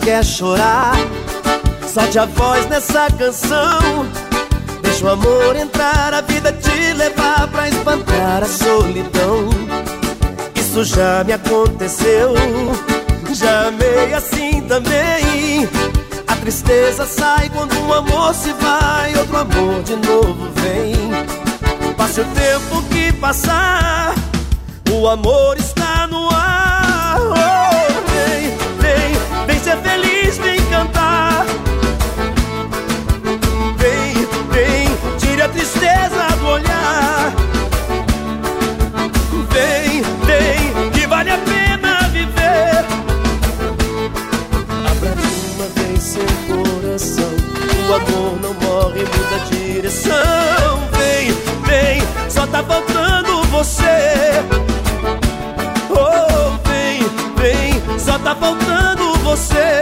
quer chorar. Solte a voz nessa canção. Deixa o amor entrar, a vida te levar pra espantar a solidão. Isso já me aconteceu. Já amei assim também. A tristeza sai quando um amor se vai, outro amor de novo vem. Passe o tempo que passar, o amor está seu coração. O amor não morre, muda direção. Vem, vem, só tá faltando você. Oh, vem, vem, só tá faltando você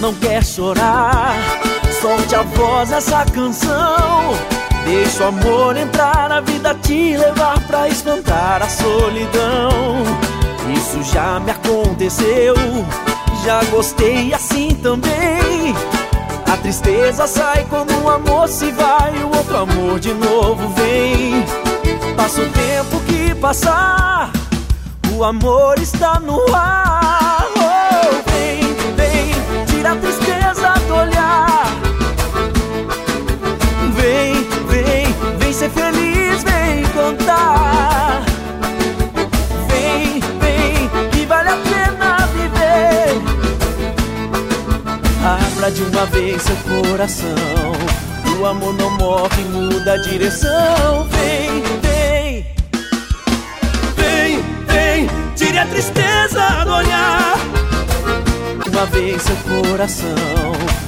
não quer chorar, solte a voz nessa canção. Deixa o amor entrar na vida, te levar pra espantar a solidão. Isso já me aconteceu, já gostei assim também. A tristeza sai quando um amor se vai, o outro amor de novo vem. Passa o tempo que passar, o amor está no ar. Vem, vem, que vale a pena viver. Abra de uma vez seu coração. O amor não morre, muda a direção. Vem, vem. Vem, vem, tire a tristeza do olhar. uma vez seu coração.